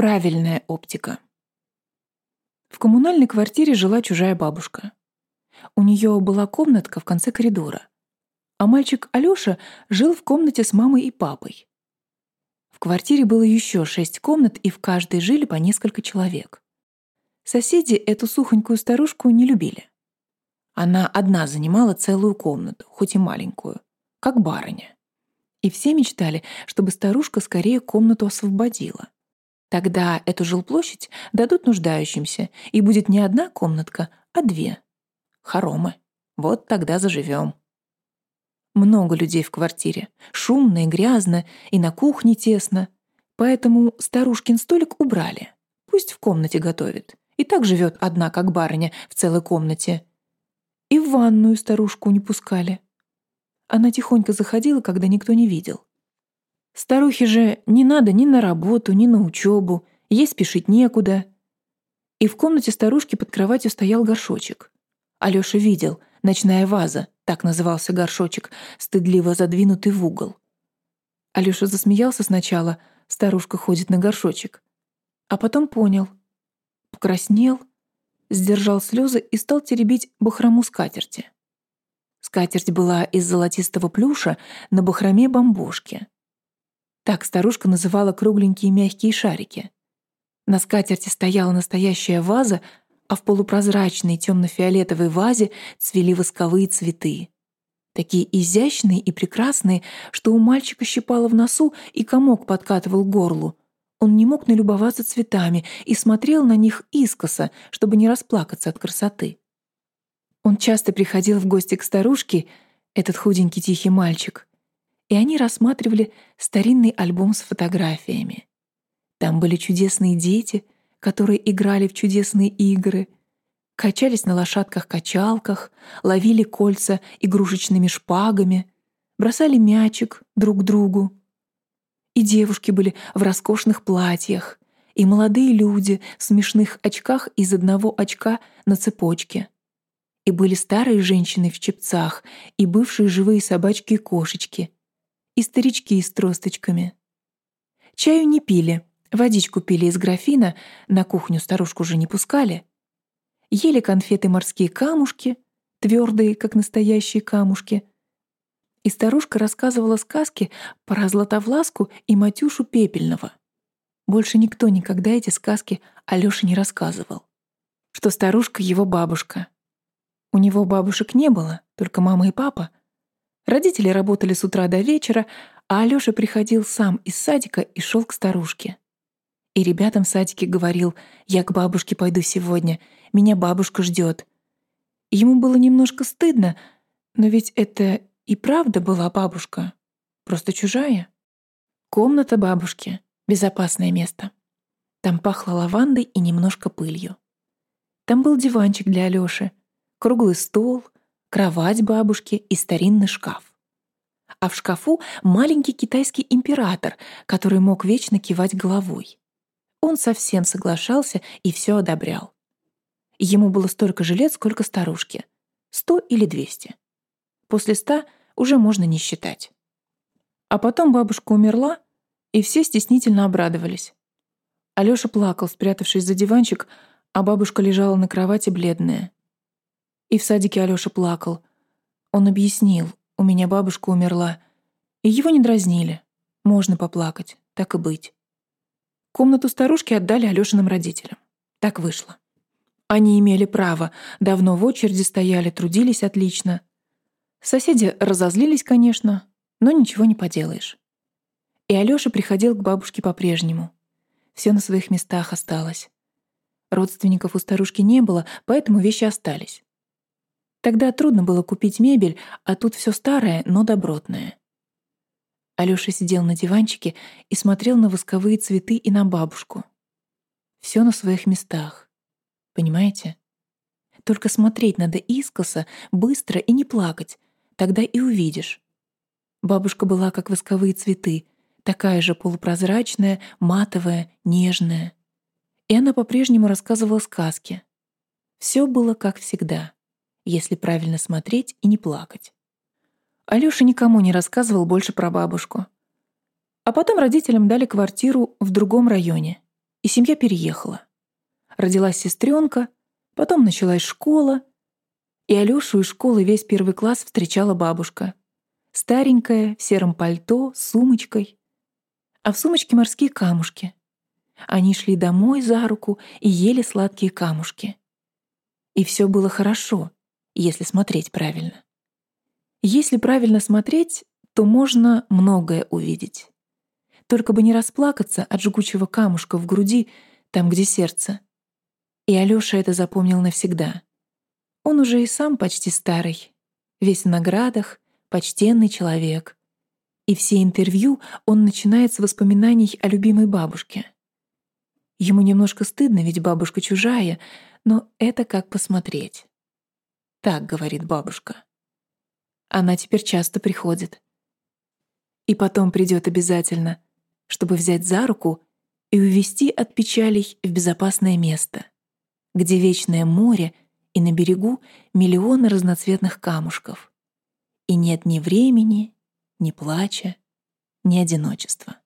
Правильная оптика. В коммунальной квартире жила чужая бабушка. У нее была комнатка в конце коридора, а мальчик Алёша жил в комнате с мамой и папой. В квартире было еще шесть комнат, и в каждой жили по несколько человек. Соседи эту сухонькую старушку не любили. Она одна занимала целую комнату, хоть и маленькую, как барыня. И все мечтали, чтобы старушка скорее комнату освободила. Тогда эту жилплощадь дадут нуждающимся, и будет не одна комнатка, а две. Хоромы. Вот тогда заживем. Много людей в квартире. Шумно и грязно, и на кухне тесно. Поэтому старушкин столик убрали. Пусть в комнате готовит. И так живет одна, как барыня, в целой комнате. И в ванную старушку не пускали. Она тихонько заходила, когда никто не видел. Старухе же не надо ни на работу, ни на учебу, ей спешить некуда. И в комнате старушки под кроватью стоял горшочек. Алёша видел, ночная ваза, так назывался горшочек, стыдливо задвинутый в угол. Алёша засмеялся сначала, старушка ходит на горшочек. А потом понял. Покраснел, сдержал слезы и стал теребить бахрому скатерти. Скатерть была из золотистого плюша на бахроме бамбушки. Так старушка называла кругленькие мягкие шарики. На скатерти стояла настоящая ваза, а в полупрозрачной темно-фиолетовой вазе цвели восковые цветы. Такие изящные и прекрасные, что у мальчика щипало в носу и комок подкатывал к горлу. Он не мог налюбоваться цветами и смотрел на них искоса, чтобы не расплакаться от красоты. Он часто приходил в гости к старушке, этот худенький тихий мальчик, и они рассматривали старинный альбом с фотографиями. Там были чудесные дети, которые играли в чудесные игры, качались на лошадках-качалках, ловили кольца игрушечными шпагами, бросали мячик друг другу. И девушки были в роскошных платьях, и молодые люди в смешных очках из одного очка на цепочке. И были старые женщины в чепцах, и бывшие живые собачки и кошечки — и старички с тросточками. Чаю не пили, водичку пили из графина, на кухню старушку уже не пускали. Ели конфеты морские камушки, твердые, как настоящие камушки. И старушка рассказывала сказки про Златовласку и Матюшу Пепельного. Больше никто никогда эти сказки Алёше не рассказывал. Что старушка — его бабушка. У него бабушек не было, только мама и папа — Родители работали с утра до вечера, а Алёша приходил сам из садика и шел к старушке. И ребятам в садике говорил, «Я к бабушке пойду сегодня, меня бабушка ждет. Ему было немножко стыдно, но ведь это и правда была бабушка, просто чужая. Комната бабушки — безопасное место. Там пахло лавандой и немножко пылью. Там был диванчик для Алёши, круглый стол — кровать бабушки и старинный шкаф. А в шкафу маленький китайский император, который мог вечно кивать головой. Он совсем соглашался и все одобрял. Ему было столько же лет, сколько старушке. Сто или двести. После ста уже можно не считать. А потом бабушка умерла, и все стеснительно обрадовались. Алёша плакал, спрятавшись за диванчик, а бабушка лежала на кровати бледная. И в садике Алёша плакал. Он объяснил, у меня бабушка умерла. И его не дразнили. Можно поплакать, так и быть. Комнату старушки отдали Алёшиным родителям. Так вышло. Они имели право, давно в очереди стояли, трудились отлично. Соседи разозлились, конечно, но ничего не поделаешь. И Алёша приходил к бабушке по-прежнему. Все на своих местах осталось. Родственников у старушки не было, поэтому вещи остались. Тогда трудно было купить мебель, а тут все старое, но добротное. Алёша сидел на диванчике и смотрел на восковые цветы и на бабушку. Все на своих местах. Понимаете? Только смотреть надо искоса, быстро и не плакать. Тогда и увидишь. Бабушка была как восковые цветы, такая же полупрозрачная, матовая, нежная. И она по-прежнему рассказывала сказки. Все было как всегда если правильно смотреть и не плакать. Алёша никому не рассказывал больше про бабушку. А потом родителям дали квартиру в другом районе. и семья переехала. Родилась сестренка, потом началась школа, и Алёшу из школы весь первый класс встречала бабушка. Старенькая, в сером пальто, с сумочкой. А в сумочке морские камушки. Они шли домой за руку и ели сладкие камушки. И все было хорошо, если смотреть правильно. Если правильно смотреть, то можно многое увидеть. Только бы не расплакаться от жгучего камушка в груди, там, где сердце. И Алёша это запомнил навсегда. Он уже и сам почти старый, весь в наградах, почтенный человек. И все интервью он начинает с воспоминаний о любимой бабушке. Ему немножко стыдно, ведь бабушка чужая, но это как посмотреть. Так говорит бабушка. Она теперь часто приходит. И потом придет обязательно, чтобы взять за руку и увести от печалей в безопасное место, где вечное море и на берегу миллионы разноцветных камушков. И нет ни времени, ни плача, ни одиночества.